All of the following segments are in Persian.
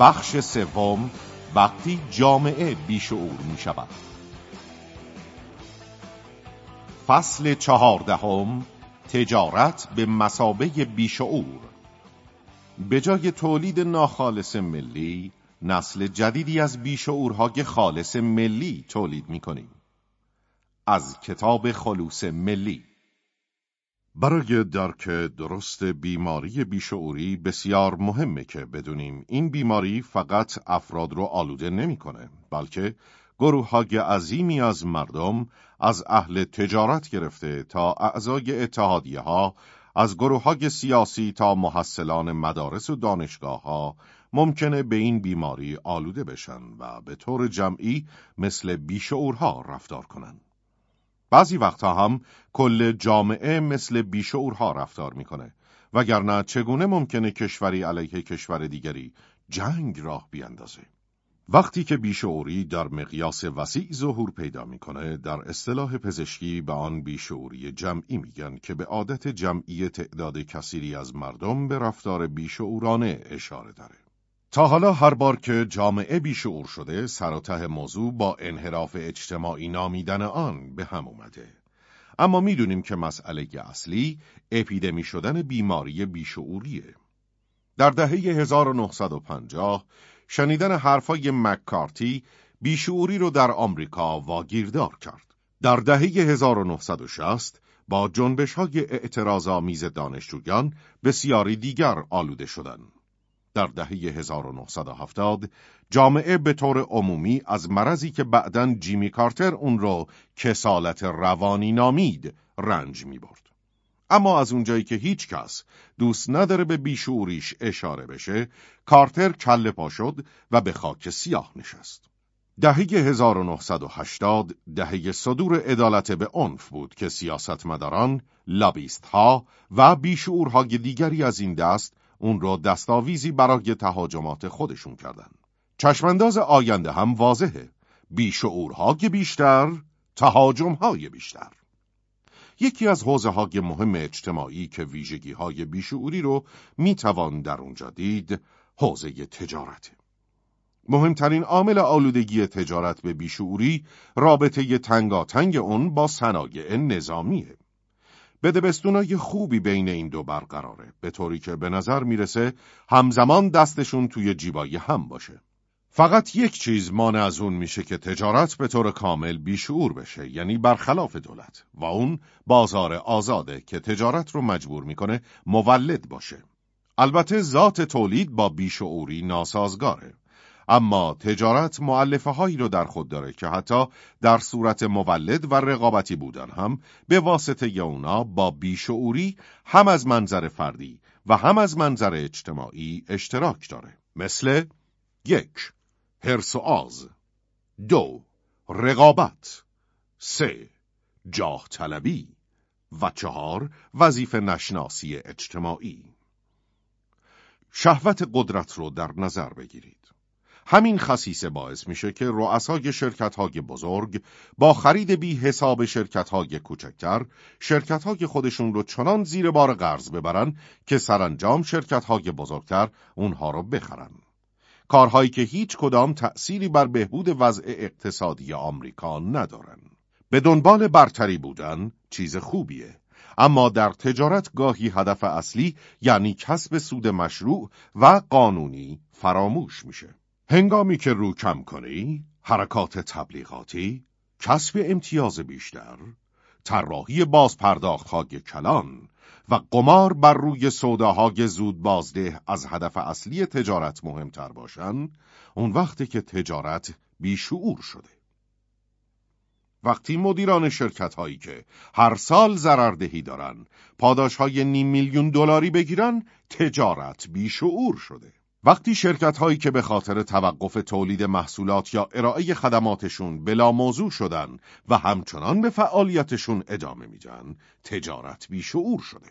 بخش سوم وقتی جامعه بیشعور می شود. فصل چهاردهم تجارت به مسابه بیشعور به جای تولید ناخالص ملی نسل جدیدی از بیشعورهای خالص ملی تولید می کنیم. از کتاب خلوص ملی. برای درک درست بیماری بیشعوری بسیار مهمه که بدونیم این بیماری فقط افراد رو آلوده نمی‌کنه بلکه گروه های عظیمی از مردم از اهل تجارت گرفته تا اعضای اتحادیه ها از گروه های سیاسی تا محصلان مدارس و دانشگاه ها ممکنه به این بیماری آلوده بشن و به طور جمعی مثل بیشعورها رفتار کنند. بعضی وقتها هم کل جامعه مثل بیشعورها رفتار می‌کنه. وگرنه چگونه ممکنه کشوری علیه کشور دیگری جنگ راه بیاندازه؟ وقتی که بیشعوری در مقیاس وسیع ظهور پیدا می‌کنه در اصطلاح پزشکی به آن بیشعوری جمعی میگن که به عادت جمعی تعداد کثیری از مردم به رفتار بیشعورانه اشاره داره. تا حالا هر بار که جامعه بیشعور شده سر موضوع با انحراف اجتماعی نامیدن آن به هم اومده. اما می‌دونیم که مسئله اصلی اپیدمی شدن بیماری بیشعوریه. در دهه 1950 شنیدن حرفای مککارتی بیشعوری رو در آمریکا واگیردار کرد. در دهه 1960 با جنبش های اعتراض آمیز دانشجویان بسیاری دیگر آلوده شدند. در دهه 1970 جامعه به طور عمومی از مرضی که بعدا جیمی کارتر اون رو کسالت روانی نامید رنج می برد. اما از اونجایی که هیچ کس دوست نداره به بیشوریش اشاره بشه، کارتر کله پا شد و به خاک سیاه نشست. دهه 1980 دهه صدور عدالت به عنف بود که سیاستمداران، لابیست ها و بیشعورهای دیگری از این دست اون رو دستاویزی برای تهاجمات خودشون کردن. چشمانداز آینده هم واضحه. بیشعورهای بیشتر، تهاجمهای بیشتر. یکی از حوزه های مهم اجتماعی که ویژگی های بیشعوری رو می‌توان در اونجا دید، حوزه تجارته. مهمترین عامل آلودگی تجارت به بیشعوری رابطه تنگاتنگ اون با صنایع نظامیه. بدبستونای خوبی بین این دو برقراره به طوری که به نظر می‌رسه همزمان دستشون توی جیبای هم باشه. فقط یک چیز مانع از اون میشه که تجارت به طور کامل بیشعور بشه یعنی برخلاف دولت و اون بازار آزاده که تجارت رو مجبور می‌کنه مولد باشه. البته ذات تولید با بیشعوری ناسازگاره اما تجارت معلفه هایی رو در خود داره که حتی در صورت مولد و رقابتی بودن هم به واسطه اونا با بیشعوری هم از منظر فردی و هم از منظر اجتماعی اشتراک داره. مثل یک هرس و آز دو رقابت. سه جاه طلبی. و چهار وظیفه نشناسی اجتماعی. شهوت قدرت رو در نظر بگیرید. همین خصیصه باعث میشه که رؤسای شرکت های بزرگ با خرید بی حساب شرکت های کوچکتر شرکت های خودشون رو چنان زیر بار قرض ببرن که سرانجام شرکت های بزرگتر اونها رو بخرن. کارهایی که هیچ کدام تأثیری بر بهبود وضع اقتصادی آمریکا ندارن. به دنبال برتری بودن چیز خوبیه. اما در تجارت گاهی هدف اصلی یعنی کسب سود مشروع و قانونی فراموش میشه. هنگامی که رو کم کنی، حرکات تبلیغاتی، کسب امتیاز بیشتر، طراحی های کلان و قمار بر روی سوداهای زود بازده از هدف اصلی تجارت مهمتر باشند، اون وقتی که تجارت بیشعور شده. وقتی مدیران شرکت هایی که هر سال ضرردهی دارن پاداش های نیم میلیون دلاری بگیرن تجارت بیشعور شده. وقتی شرکت هایی که به خاطر توقف تولید محصولات یا ارائه خدماتشون بلا موضوع شدن و همچنان به فعالیتشون ادامه میدن تجارت بیشعور شده.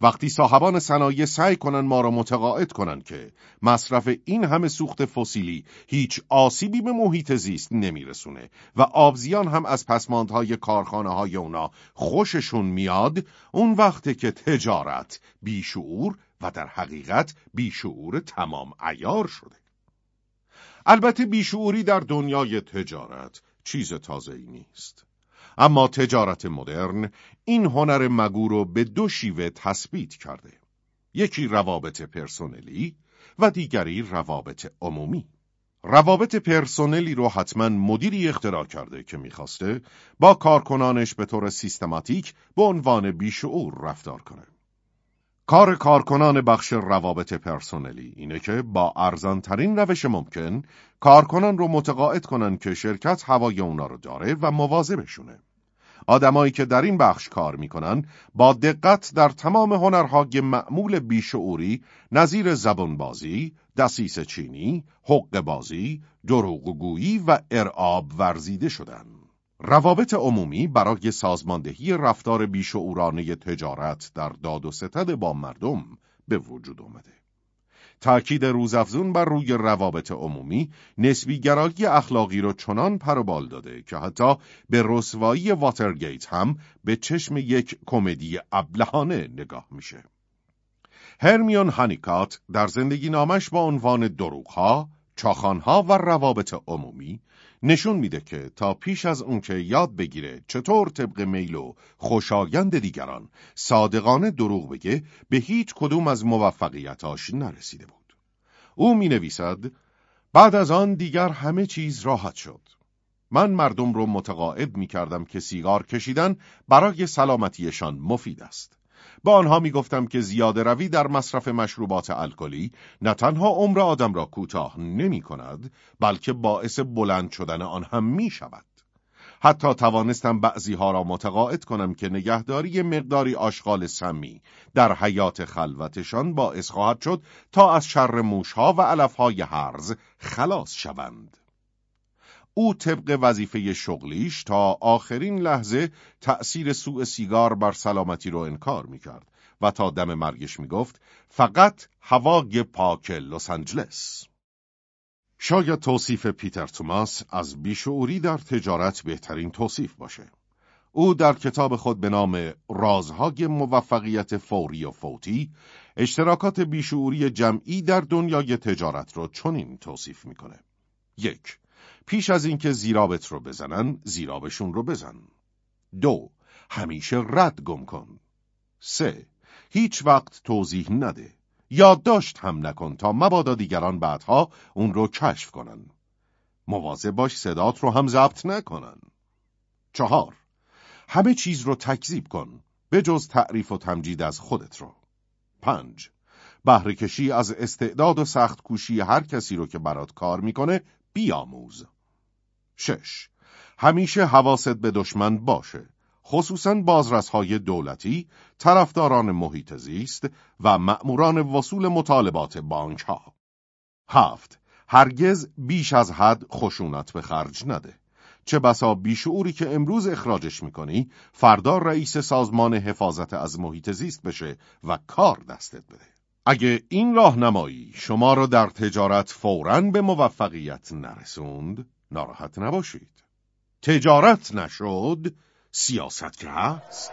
وقتی صاحبان صنایع سعی کنن ما را متقاعد کنن که مصرف این همه سوخت فسیلی هیچ آسیبی به محیط زیست نمیرسونه و آبزیان هم از پسماندهای کارخانه های اونا خوششون میاد اون وقته که تجارت بیشعور و در حقیقت بیشعور تمام ایار شده. البته بیشعوری در دنیای تجارت چیز تازه ای نیست. اما تجارت مدرن این هنر مگو رو به دو شیوه تثبیت کرده. یکی روابط پرسونلی و دیگری روابط عمومی. روابط پرسونلی رو حتما مدیری اختراع کرده که می‌خواسته با کارکنانش به طور سیستماتیک به عنوان بیشعور رفتار کنه. کار کارکنان بخش روابط پرسونلی اینه که با ارزانترین روش ممکن کارکنان رو متقاعد کنن که شرکت هوای اونا رو داره و مواظبشونه. آدمایی که در این بخش کار می‌کنن با دقت در تمام هنرهای معمول بیشعوری نظیر زبانبازی، دسیس چینی، حق بازی، دروغگویی و ارعاب ورزیده شدن. روابط عمومی برای سازماندهی رفتار بیشعورانه تجارت در داد و ستد با مردم به وجود آمده. تأکید روزافزون بر روی روابط عمومی نسبیگرایی اخلاقی را چنان پروبال داده که حتی به رسوایی واترگیت هم به چشم یک کمدی ابلهانه نگاه میشه. هرمیون هانیکات در زندگی نامش با عنوان دروغها، چاخانها و روابط عمومی نشون میده که تا پیش از اون که یاد بگیره چطور طبق میل و خوشایند دیگران صادقانه دروغ بگه به هیچ کدوم از موفقیتاش نرسیده بود. او می نویسد بعد از آن دیگر همه چیز راحت شد. من مردم رو متقاعد می کردم که سیگار کشیدن برای سلامتیشان مفید است. با آنها می گفتم که زیاده روی در مصرف مشروبات الکلی نه تنها عمر آدم را کوتاه نمی کند بلکه باعث بلند شدن آن هم می شود. حتی توانستم بعضی ها را متقاعد کنم که نگهداری مقداری آشغال سمی در حیات خلوتشان باعث خواهد شد تا از شر موشها و علفهای هرز خلاص شوند. او طبق وظیفه شغلیش تا آخرین لحظه تأثیر سوء سیگار بر سلامتی رو انکار می‌کرد و تا دم مرگش می‌گفت فقط هوای پاک لس آنجلس. شاید توصیف پیتر توماس از بیشعوری در تجارت بهترین توصیف باشه. او در کتاب خود به نام رازهای موفقیت فوری و فوتی اشتراکات بیشعوری جمعی در دنیای تجارت را چنین توصیف می‌کنه. یک پیش از اینکه زیرابت رو بزنن زیرابشون رو بزن. دو همیشه رد گم کن. سه هیچ وقت توضیح نده. یادداشت هم نکن تا مبادا دیگران بعدها اون رو کشف کنن. مواظب باش صدات رو هم ضبط نکنن. چهار همه چیز رو تکذیب کن به جز تعریف و تمجید از خودت رو. پنج بهرهکشی از استعداد و سخت کوشی هر کسی رو که برات کار می‌کنه بیاموز شش همیشه حواست به دشمن باشه خصوصا بازرسهای دولتی، طرفداران محیط زیست و مأموران وصول مطالبات بانک ها. هفت هرگز بیش از حد خشونت به خرج نده. چه بسا بیشعوری که امروز اخراجش می‌کنی فردا رئیس سازمان حفاظت از محیط زیست بشه و کار دستت بده. اگه این راهنمایی شما را در تجارت فوراً به موفقیت نرسوند، ناراحت نباشید. تجارت نشد، سیاست که هست.